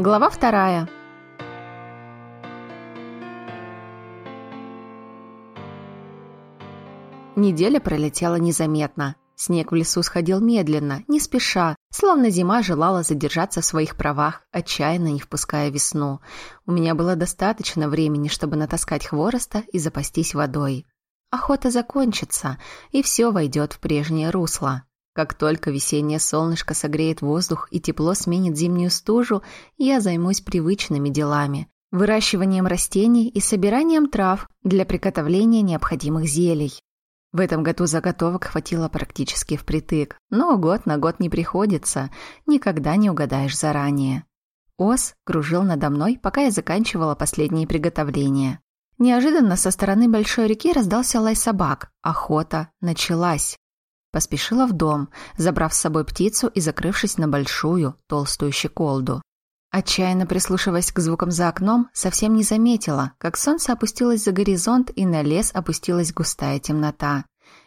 Глава вторая. Неделя пролетела незаметно. Снег в лесу сходил медленно, не спеша, словно зима желала задержаться в своих правах, отчаянно не впуская весну. У меня было достаточно времени, чтобы натаскать хвороста и запастись водой. Охота закончится, и все войдет в прежнее русло. Как только весеннее солнышко согреет воздух и тепло сменит зимнюю стужу, я займусь привычными делами – выращиванием растений и собиранием трав для приготовления необходимых зелий. В этом году заготовок хватило практически впритык, но год на год не приходится, никогда не угадаешь заранее. Ос кружил надо мной, пока я заканчивала последние приготовления. Неожиданно со стороны большой реки раздался лай собак. Охота началась. Поспешила в дом, забрав с собой птицу и закрывшись на большую, толстую щеколду. Отчаянно прислушиваясь к звукам за окном, совсем не заметила, как солнце опустилось за горизонт и на лес опустилась густая темнота.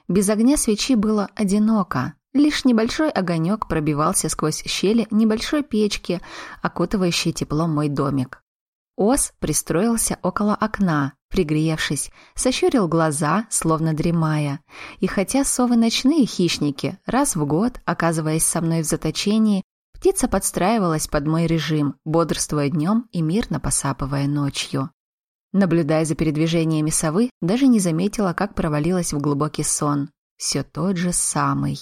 Без огня свечи было одиноко. Лишь небольшой огонек пробивался сквозь щели небольшой печки, окутывающей теплом мой домик. Ос пристроился около окна, пригревшись, сощурил глаза, словно дремая. И хотя совы ночные хищники, раз в год, оказываясь со мной в заточении, птица подстраивалась под мой режим, бодрствуя днем и мирно посапывая ночью. Наблюдая за передвижениями совы, даже не заметила, как провалилась в глубокий сон. Все тот же самый.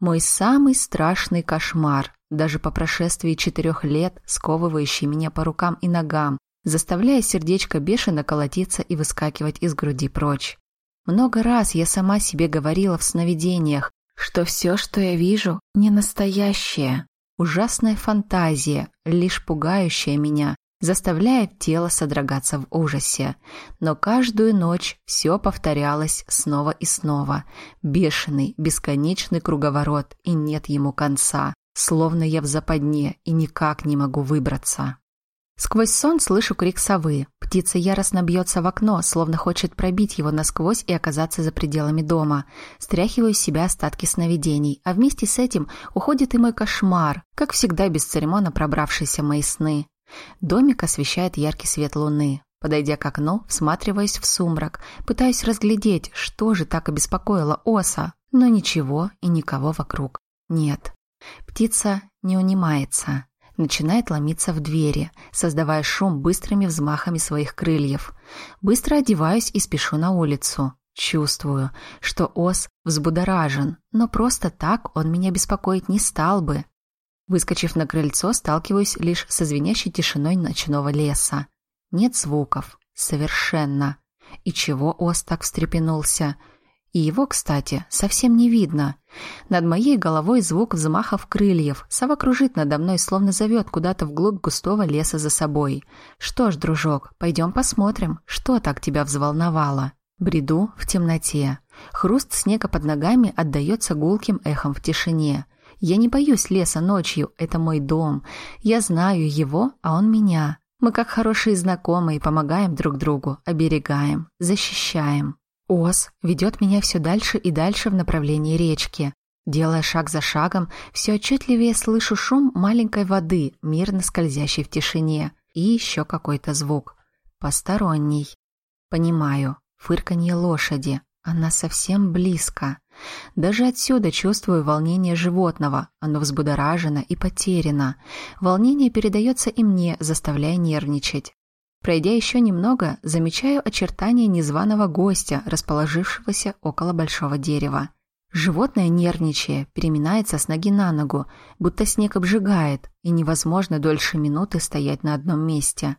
Мой самый страшный кошмар, даже по прошествии четырех лет, сковывающий меня по рукам и ногам, заставляя сердечко бешено колотиться и выскакивать из груди прочь. Много раз я сама себе говорила в сновидениях, что все, что я вижу, не настоящее. Ужасная фантазия, лишь пугающая меня, заставляя тело содрогаться в ужасе. Но каждую ночь все повторялось снова и снова. Бешеный, бесконечный круговорот, и нет ему конца. Словно я в западне и никак не могу выбраться. Сквозь сон слышу крик совы. Птица яростно бьется в окно, словно хочет пробить его насквозь и оказаться за пределами дома. Стряхиваю с себя остатки сновидений, а вместе с этим уходит и мой кошмар, как всегда бесцеремонно пробравшийся в мои сны. Домик освещает яркий свет луны. Подойдя к окну, всматриваясь в сумрак, пытаюсь разглядеть, что же так обеспокоило оса, но ничего и никого вокруг нет. Птица не унимается начинает ломиться в двери, создавая шум быстрыми взмахами своих крыльев. Быстро одеваюсь и спешу на улицу. Чувствую, что ос взбудоражен, но просто так он меня беспокоить не стал бы. Выскочив на крыльцо, сталкиваюсь лишь со звенящей тишиной ночного леса. Нет звуков. Совершенно. И чего ос так встрепенулся? И его, кстати, совсем не видно. Над моей головой звук взмахов крыльев. Сова кружит надо мной, словно зовет куда-то вглубь густого леса за собой. Что ж, дружок, пойдем посмотрим, что так тебя взволновало. Бреду в темноте. Хруст снега под ногами отдается гулким эхом в тишине. Я не боюсь леса ночью, это мой дом. Я знаю его, а он меня. Мы как хорошие знакомые помогаем друг другу, оберегаем, защищаем. Ос ведет меня все дальше и дальше в направлении речки. Делая шаг за шагом, все отчетливее слышу шум маленькой воды, мирно скользящей в тишине, и еще какой-то звук. Посторонний. Понимаю, фырканье лошади. Она совсем близко. Даже отсюда чувствую волнение животного. Оно взбудоражено и потеряно. Волнение передается и мне, заставляя нервничать. Пройдя еще немного, замечаю очертания незваного гостя, расположившегося около большого дерева. Животное, нервничая, переминается с ноги на ногу, будто снег обжигает, и невозможно дольше минуты стоять на одном месте.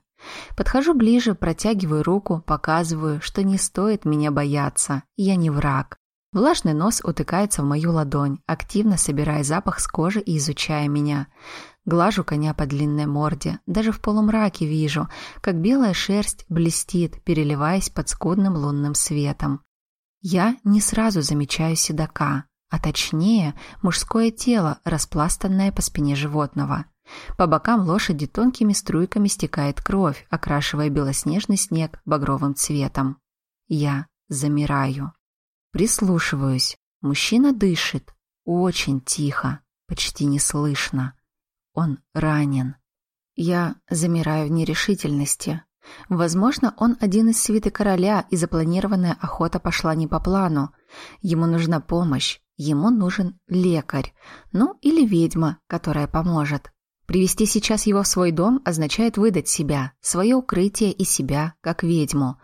Подхожу ближе, протягиваю руку, показываю, что не стоит меня бояться, я не враг. Влажный нос утыкается в мою ладонь, активно собирая запах с кожи и изучая меня. Глажу коня по длинной морде. Даже в полумраке вижу, как белая шерсть блестит, переливаясь под скудным лунным светом. Я не сразу замечаю седока, а точнее мужское тело, распластанное по спине животного. По бокам лошади тонкими струйками стекает кровь, окрашивая белоснежный снег багровым цветом. Я замираю. Прислушиваюсь. Мужчина дышит. Очень тихо, почти не слышно. Он ранен. Я замираю в нерешительности. Возможно, он один из свиты короля, и запланированная охота пошла не по плану. Ему нужна помощь, ему нужен лекарь, ну или ведьма, которая поможет. Привести сейчас его в свой дом означает выдать себя, свое укрытие и себя, как ведьму.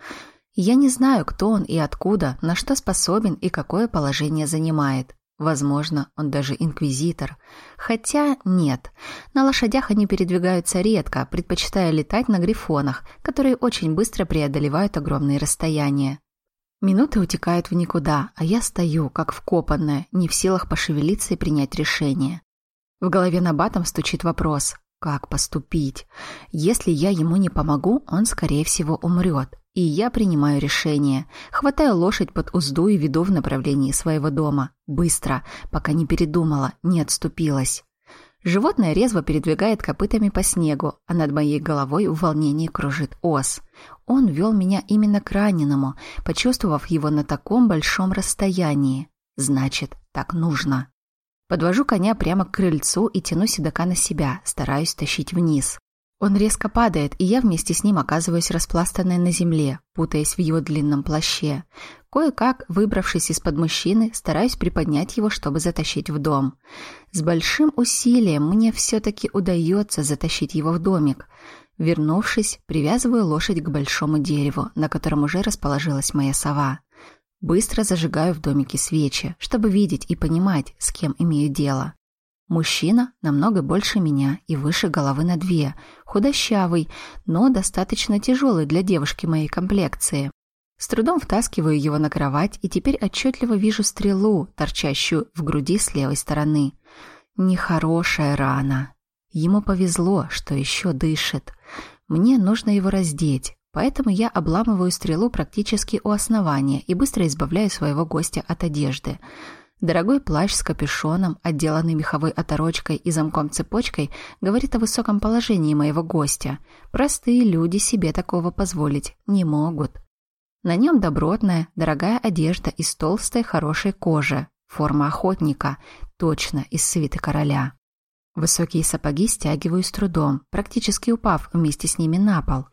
Я не знаю, кто он и откуда, на что способен и какое положение занимает. Возможно, он даже инквизитор. Хотя нет. На лошадях они передвигаются редко, предпочитая летать на грифонах, которые очень быстро преодолевают огромные расстояния. Минуты утекают в никуда, а я стою, как вкопанная, не в силах пошевелиться и принять решение. В голове на батом стучит вопрос «Как поступить?». Если я ему не помогу, он, скорее всего, умрет. И я принимаю решение. Хватаю лошадь под узду и веду в направлении своего дома. Быстро, пока не передумала, не отступилась. Животное резво передвигает копытами по снегу, а над моей головой в волнении кружит ос. Он вел меня именно к раненому, почувствовав его на таком большом расстоянии. Значит, так нужно. Подвожу коня прямо к крыльцу и тяну седока на себя, стараюсь тащить вниз. Он резко падает, и я вместе с ним оказываюсь распластанной на земле, путаясь в его длинном плаще. Кое-как, выбравшись из-под мужчины, стараюсь приподнять его, чтобы затащить в дом. С большим усилием мне все-таки удается затащить его в домик. Вернувшись, привязываю лошадь к большому дереву, на котором уже расположилась моя сова. Быстро зажигаю в домике свечи, чтобы видеть и понимать, с кем имею дело. Мужчина намного больше меня и выше головы на две, худощавый, но достаточно тяжелый для девушки моей комплекции. С трудом втаскиваю его на кровать и теперь отчетливо вижу стрелу, торчащую в груди с левой стороны. Нехорошая рана. Ему повезло, что еще дышит. Мне нужно его раздеть, поэтому я обламываю стрелу практически у основания и быстро избавляю своего гостя от одежды. Дорогой плащ с капюшоном, отделанный меховой оторочкой и замком-цепочкой, говорит о высоком положении моего гостя. Простые люди себе такого позволить не могут. На нем добротная, дорогая одежда из толстой, хорошей кожи. Форма охотника, точно из свиты короля. Высокие сапоги стягиваю с трудом, практически упав вместе с ними на пол.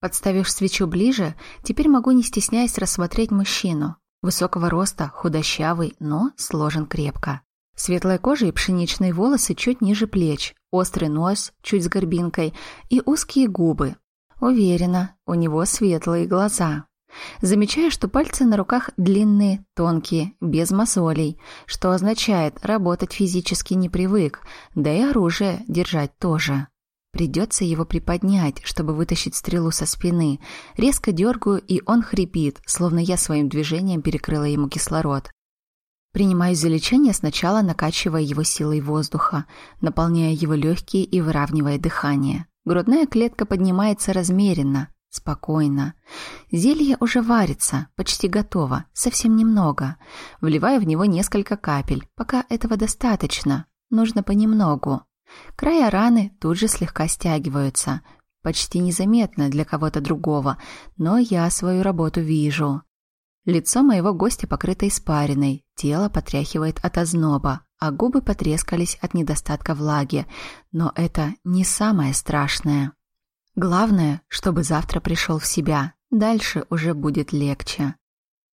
Подставив свечу ближе, теперь могу не стесняясь рассмотреть мужчину. Высокого роста, худощавый, но сложен крепко. Светлая кожа и пшеничные волосы чуть ниже плеч, острый нос, чуть с горбинкой и узкие губы. Уверена, у него светлые глаза. Замечаю, что пальцы на руках длинные, тонкие, без мозолей, что означает, работать физически не привык, да и оружие держать тоже. Придется его приподнять, чтобы вытащить стрелу со спины. Резко дергаю, и он хрипит, словно я своим движением перекрыла ему кислород. Принимаюсь за лечение, сначала накачивая его силой воздуха, наполняя его легкие и выравнивая дыхание. Грудная клетка поднимается размеренно, спокойно. Зелье уже варится, почти готово, совсем немного. Вливаю в него несколько капель, пока этого достаточно. Нужно понемногу. Края раны тут же слегка стягиваются, почти незаметно для кого-то другого, но я свою работу вижу. Лицо моего гостя покрыто испариной, тело потряхивает от озноба, а губы потрескались от недостатка влаги, но это не самое страшное. Главное, чтобы завтра пришел в себя, дальше уже будет легче.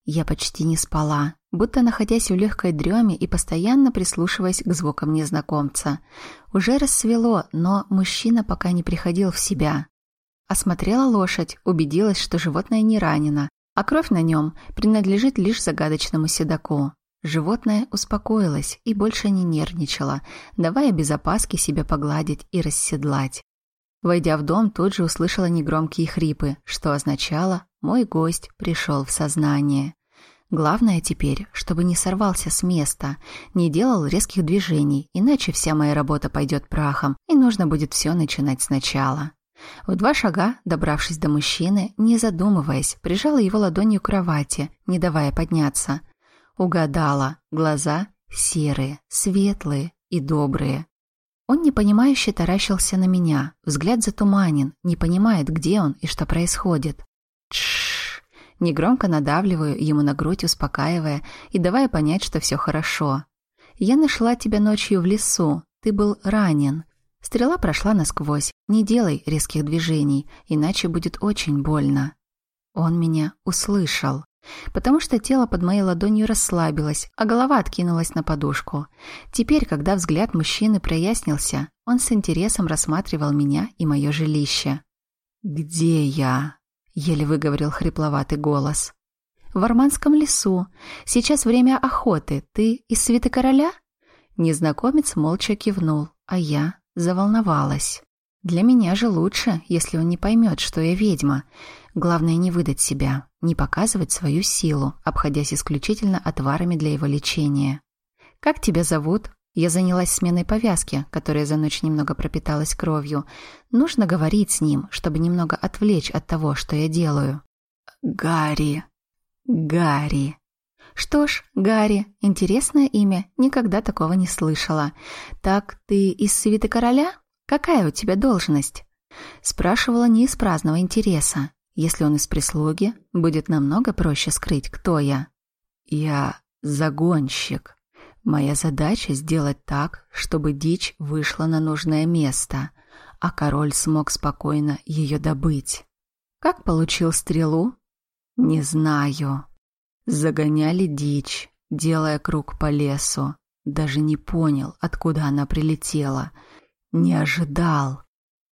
Я почти не спала, будто находясь в легкой дреме и постоянно прислушиваясь к звукам незнакомца. Уже рассвело, но мужчина пока не приходил в себя. Осмотрела лошадь, убедилась, что животное не ранено, а кровь на нем принадлежит лишь загадочному седаку. Животное успокоилось и больше не нервничало, давая без опаски себя погладить и расседлать. Войдя в дом, тут же услышала негромкие хрипы, что означало «мой гость пришел в сознание». Главное теперь, чтобы не сорвался с места, не делал резких движений, иначе вся моя работа пойдет прахом, и нужно будет все начинать сначала. В два шага, добравшись до мужчины, не задумываясь, прижала его ладонью к кровати, не давая подняться. Угадала. Глаза серые, светлые и добрые. Он непонимающе таращился на меня, взгляд затуманен, не понимает, где он и что происходит. Тш. Негромко надавливаю ему на грудь, успокаивая и давая понять, что все хорошо. «Я нашла тебя ночью в лесу. Ты был ранен. Стрела прошла насквозь. Не делай резких движений, иначе будет очень больно. Он меня услышал, потому что тело под моей ладонью расслабилось, а голова откинулась на подушку. Теперь, когда взгляд мужчины прояснился, он с интересом рассматривал меня и мое жилище. «Где я?» — еле выговорил хрипловатый голос. «В Арманском лесу. Сейчас время охоты. Ты из свиты короля?» Незнакомец молча кивнул, а я заволновалась. Для меня же лучше, если он не поймет, что я ведьма. Главное не выдать себя, не показывать свою силу, обходясь исключительно отварами для его лечения. «Как тебя зовут?» Я занялась сменой повязки, которая за ночь немного пропиталась кровью. Нужно говорить с ним, чтобы немного отвлечь от того, что я делаю. «Гарри! Гарри!» Что ж, Гарри, интересное имя, никогда такого не слышала. Так ты из свиты короля? Какая у тебя должность? Спрашивала не из праздного интереса. Если он из прислуги, будет намного проще скрыть, кто я. Я загонщик. Моя задача сделать так, чтобы дичь вышла на нужное место, а король смог спокойно ее добыть. Как получил стрелу? Не знаю. Загоняли дичь, делая круг по лесу. Даже не понял, откуда она прилетела. Не ожидал.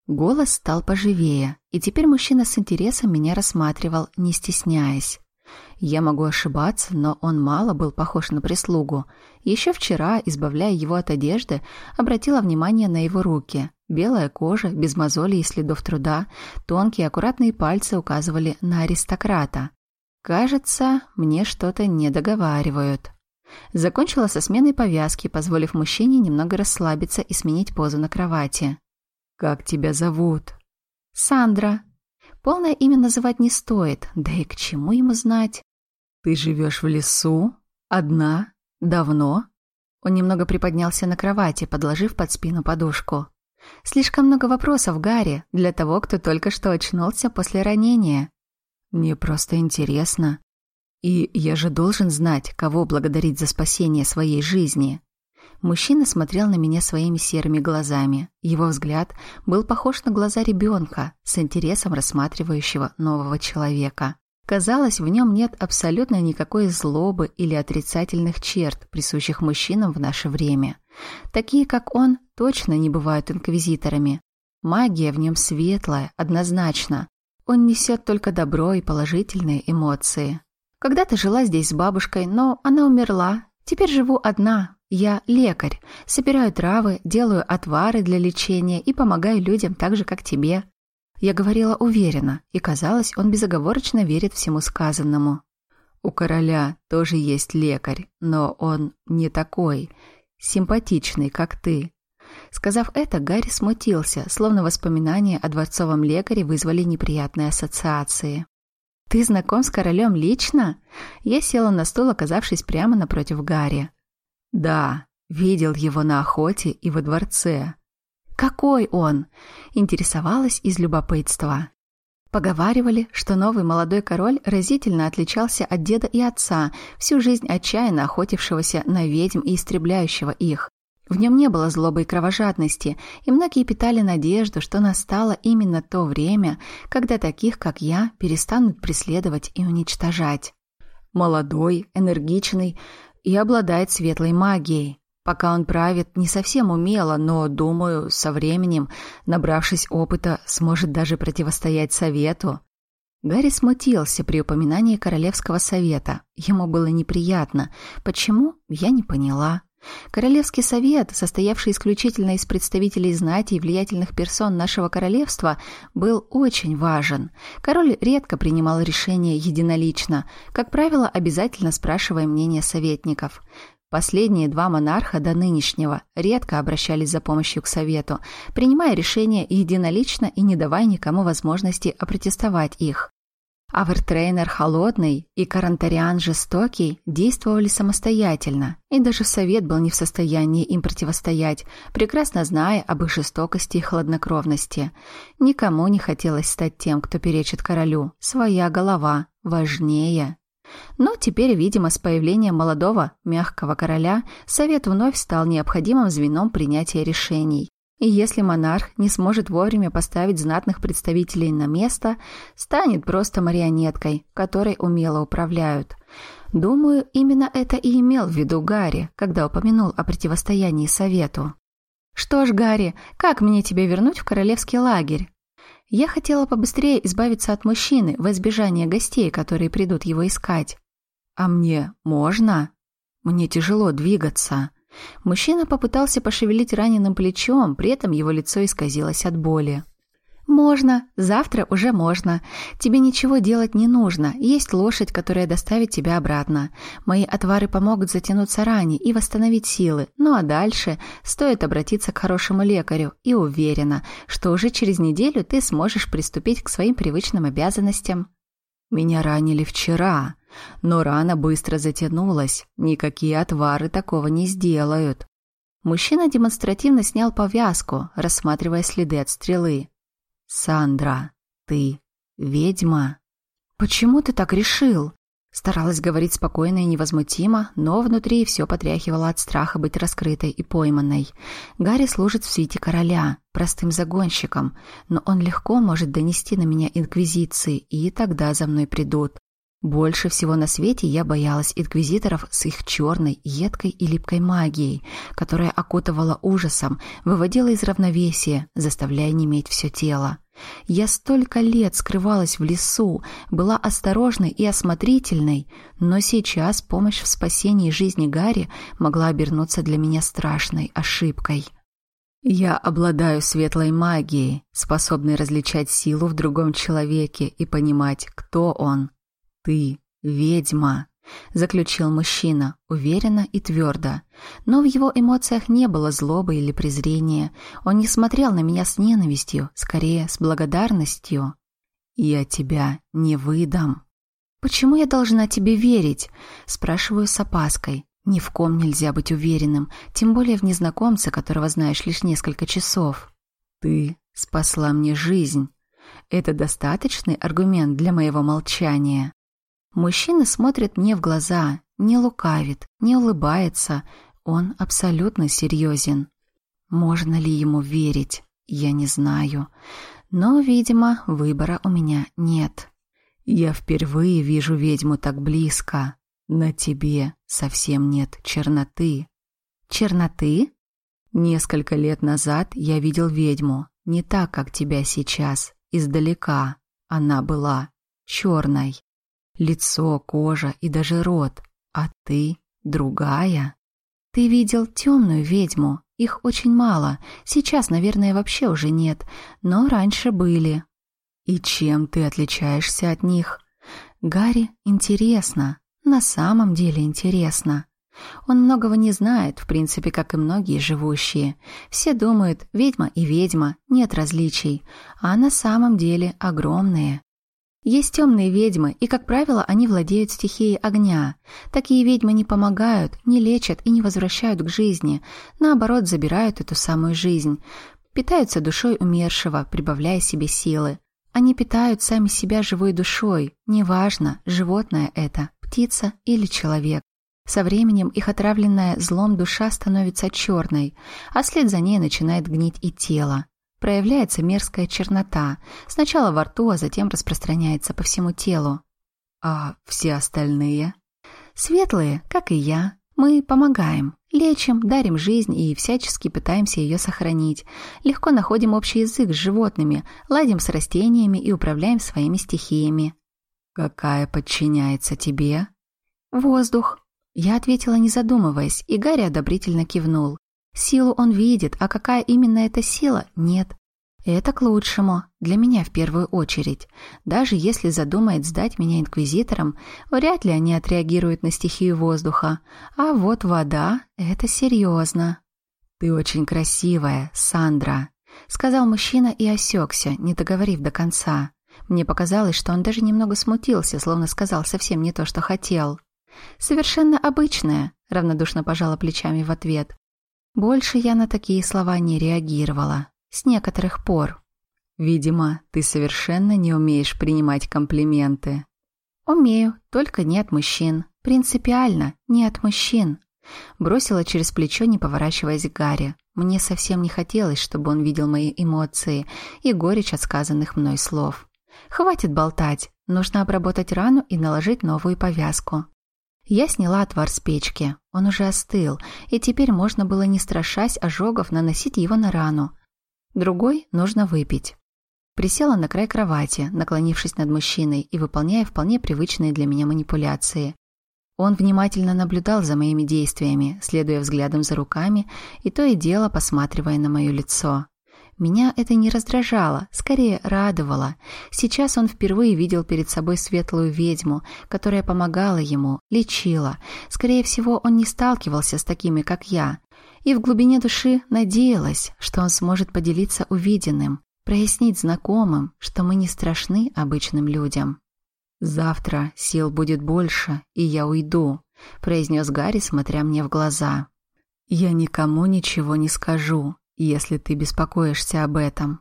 Голос стал поживее, и теперь мужчина с интересом меня рассматривал, не стесняясь. Я могу ошибаться, но он мало был похож на прислугу. Еще вчера, избавляя его от одежды, обратила внимание на его руки. Белая кожа, без мозолей и следов труда, тонкие аккуратные пальцы указывали на аристократа. Кажется, мне что-то не договаривают. Закончила со сменой повязки, позволив мужчине немного расслабиться и сменить позу на кровати. Как тебя зовут? Сандра. Полное имя называть не стоит, да и к чему ему знать? Ты живешь в лесу? Одна? Давно? Он немного приподнялся на кровати, подложив под спину подушку. Слишком много вопросов, Гарри, для того, кто только что очнулся после ранения. Мне просто интересно. И я же должен знать, кого благодарить за спасение своей жизни. Мужчина смотрел на меня своими серыми глазами. Его взгляд был похож на глаза ребенка, с интересом рассматривающего нового человека. Казалось, в нем нет абсолютно никакой злобы или отрицательных черт, присущих мужчинам в наше время. Такие, как он, точно не бывают инквизиторами. Магия в нем светлая, однозначно, он несет только добро и положительные эмоции. Когда-то жила здесь с бабушкой, но она умерла. Теперь живу одна. Я лекарь. Собираю травы, делаю отвары для лечения и помогаю людям так же, как тебе. Я говорила уверенно, и казалось, он безоговорочно верит всему сказанному. У короля тоже есть лекарь, но он не такой, симпатичный, как ты. Сказав это, Гарри смутился, словно воспоминания о дворцовом лекаре вызвали неприятные ассоциации. «Ты знаком с королем лично?» Я села на стул, оказавшись прямо напротив Гарри. «Да, видел его на охоте и во дворце». «Какой он?» Интересовалась из любопытства. Поговаривали, что новый молодой король разительно отличался от деда и отца, всю жизнь отчаянно охотившегося на ведьм и истребляющего их. В нем не было злобы и кровожадности, и многие питали надежду, что настало именно то время, когда таких, как я, перестанут преследовать и уничтожать. Молодой, энергичный и обладает светлой магией. Пока он правит не совсем умело, но, думаю, со временем, набравшись опыта, сможет даже противостоять совету. Гарри смутился при упоминании Королевского совета. Ему было неприятно. Почему? Я не поняла. Королевский совет, состоявший исключительно из представителей знати и влиятельных персон нашего королевства, был очень важен. Король редко принимал решения единолично, как правило, обязательно спрашивая мнение советников. Последние два монарха до нынешнего редко обращались за помощью к совету, принимая решения единолично и не давая никому возможности опротестовать их. Авертрейнер холодный и Карантариан жестокий действовали самостоятельно, и даже совет был не в состоянии им противостоять, прекрасно зная об их жестокости и хладнокровности. Никому не хотелось стать тем, кто перечит королю. Своя голова важнее. Но теперь, видимо, с появлением молодого, мягкого короля, совет вновь стал необходимым звеном принятия решений. И если монарх не сможет вовремя поставить знатных представителей на место, станет просто марионеткой, которой умело управляют. Думаю, именно это и имел в виду Гарри, когда упомянул о противостоянии совету. «Что ж, Гарри, как мне тебя вернуть в королевский лагерь?» Я хотела побыстрее избавиться от мужчины в избежание гостей, которые придут его искать. «А мне можно?» «Мне тяжело двигаться». Мужчина попытался пошевелить раненым плечом, при этом его лицо исказилось от боли. «Можно. Завтра уже можно. Тебе ничего делать не нужно. Есть лошадь, которая доставит тебя обратно. Мои отвары помогут затянуться ране и восстановить силы. Ну а дальше стоит обратиться к хорошему лекарю и уверена, что уже через неделю ты сможешь приступить к своим привычным обязанностям». «Меня ранили вчера», но рана быстро затянулась. Никакие отвары такого не сделают. Мужчина демонстративно снял повязку, рассматривая следы от стрелы. «Сандра, ты ведьма?» «Почему ты так решил?» Старалась говорить спокойно и невозмутимо, но внутри все потряхивало от страха быть раскрытой и пойманной. Гарри служит в свите короля, простым загонщиком, но он легко может донести на меня инквизиции, и тогда за мной придут. Больше всего на свете я боялась инквизиторов с их черной, едкой и липкой магией, которая окутывала ужасом, выводила из равновесия, заставляя неметь все тело. Я столько лет скрывалась в лесу, была осторожной и осмотрительной, но сейчас помощь в спасении жизни Гарри могла обернуться для меня страшной ошибкой. Я обладаю светлой магией, способной различать силу в другом человеке и понимать, кто он, «Ты ведьма», — заключил мужчина, уверенно и твердо. Но в его эмоциях не было злобы или презрения. Он не смотрел на меня с ненавистью, скорее, с благодарностью. «Я тебя не выдам». «Почему я должна тебе верить?» — спрашиваю с опаской. Ни в ком нельзя быть уверенным, тем более в незнакомце, которого знаешь лишь несколько часов. «Ты спасла мне жизнь. Это достаточный аргумент для моего молчания». Мужчина смотрит мне в глаза, не лукавит, не улыбается. Он абсолютно серьезен. Можно ли ему верить, я не знаю. Но, видимо, выбора у меня нет. Я впервые вижу ведьму так близко. На тебе совсем нет черноты. Черноты? Несколько лет назад я видел ведьму, не так, как тебя сейчас, издалека. Она была черной. Лицо, кожа и даже рот. А ты другая. Ты видел темную ведьму. Их очень мало. Сейчас, наверное, вообще уже нет. Но раньше были. И чем ты отличаешься от них? Гарри интересно. На самом деле интересно. Он многого не знает, в принципе, как и многие живущие. Все думают, ведьма и ведьма, нет различий, а на самом деле огромные. Есть темные ведьмы, и, как правило, они владеют стихией огня. Такие ведьмы не помогают, не лечат и не возвращают к жизни. Наоборот, забирают эту самую жизнь. Питаются душой умершего, прибавляя себе силы. Они питают сами себя живой душой. Неважно, животное это, птица или человек. Со временем их отравленная злом душа становится черной, а вслед за ней начинает гнить и тело проявляется мерзкая чернота, сначала во рту, а затем распространяется по всему телу. А все остальные? Светлые, как и я. Мы помогаем, лечим, дарим жизнь и всячески пытаемся ее сохранить. Легко находим общий язык с животными, ладим с растениями и управляем своими стихиями. Какая подчиняется тебе? Воздух. Я ответила, не задумываясь, и Гарри одобрительно кивнул. Силу он видит, а какая именно эта сила – нет. Это к лучшему, для меня в первую очередь. Даже если задумает сдать меня инквизитором, вряд ли они отреагируют на стихию воздуха. А вот вода – это серьезно. «Ты очень красивая, Сандра», – сказал мужчина и осекся, не договорив до конца. Мне показалось, что он даже немного смутился, словно сказал совсем не то, что хотел. «Совершенно обычная», – равнодушно пожала плечами в ответ. Больше я на такие слова не реагировала. С некоторых пор. Видимо, ты совершенно не умеешь принимать комплименты. Умею, только не от мужчин. Принципиально, не от мужчин. Бросила через плечо, не поворачиваясь к Гарри. Мне совсем не хотелось, чтобы он видел мои эмоции и горечь от сказанных мной слов. Хватит болтать, нужно обработать рану и наложить новую повязку. Я сняла отвар с печки. Он уже остыл, и теперь можно было, не страшась ожогов, наносить его на рану. Другой нужно выпить. Присела на край кровати, наклонившись над мужчиной и выполняя вполне привычные для меня манипуляции. Он внимательно наблюдал за моими действиями, следуя взглядом за руками и то и дело посматривая на мое лицо. Меня это не раздражало, скорее радовало. Сейчас он впервые видел перед собой светлую ведьму, которая помогала ему, лечила. Скорее всего, он не сталкивался с такими, как я. И в глубине души надеялась, что он сможет поделиться увиденным, прояснить знакомым, что мы не страшны обычным людям. «Завтра сил будет больше, и я уйду», — произнес Гарри, смотря мне в глаза. «Я никому ничего не скажу, если ты беспокоишься об этом».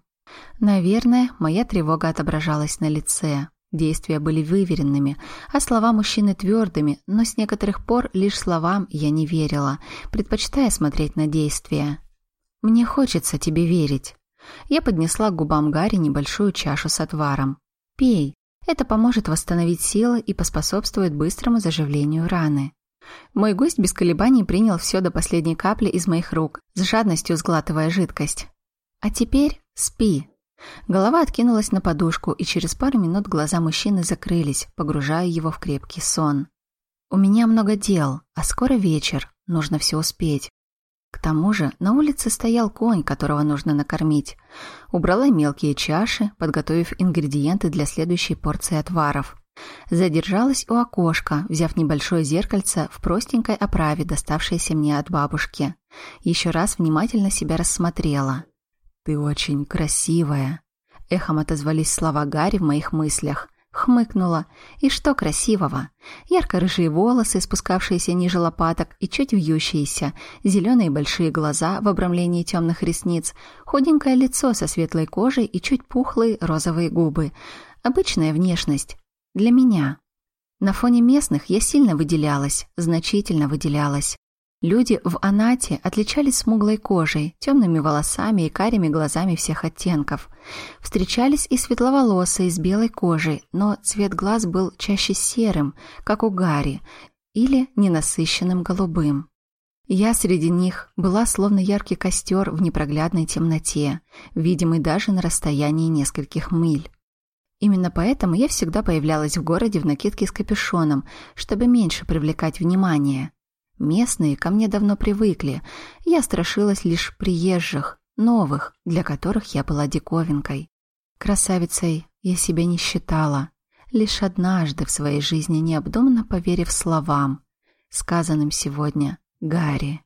Наверное, моя тревога отображалась на лице. Действия были выверенными, а слова мужчины твердыми, но с некоторых пор лишь словам я не верила, предпочитая смотреть на действия. «Мне хочется тебе верить», я поднесла к губам Гарри небольшую чашу с отваром. «Пей. Это поможет восстановить силы и поспособствует быстрому заживлению раны». Мой гость без колебаний принял все до последней капли из моих рук, с жадностью сглатывая жидкость. «А теперь спи». Голова откинулась на подушку, и через пару минут глаза мужчины закрылись, погружая его в крепкий сон. «У меня много дел, а скоро вечер, нужно все успеть. К тому же на улице стоял конь, которого нужно накормить. Убрала мелкие чаши, подготовив ингредиенты для следующей порции отваров. Задержалась у окошка, взяв небольшое зеркальце в простенькой оправе, доставшееся мне от бабушки. Еще раз внимательно себя рассмотрела. «Ты очень красивая», — эхом отозвались слова Гарри в моих мыслях. Хмыкнула. И что красивого? Ярко-рыжие волосы, спускавшиеся ниже лопаток и чуть вьющиеся, зеленые большие глаза в обрамлении темных ресниц, худенькое лицо со светлой кожей и чуть пухлые розовые губы. Обычная внешность. Для меня. На фоне местных я сильно выделялась, значительно выделялась. Люди в Анате отличались смуглой кожей, темными волосами и карими глазами всех оттенков. Встречались и светловолосые с белой кожей, но цвет глаз был чаще серым, как у Гарри, или ненасыщенным голубым. Я среди них была словно яркий костер в непроглядной темноте, видимый даже на расстоянии нескольких миль. Именно поэтому я всегда появлялась в городе в накидке с капюшоном, чтобы меньше привлекать внимание. Местные ко мне давно привыкли. Я страшилась лишь приезжих, новых, для которых я была диковинкой. Красавицей я себя не считала. Лишь однажды в своей жизни необдуманно поверив словам, сказанным сегодня Гарри.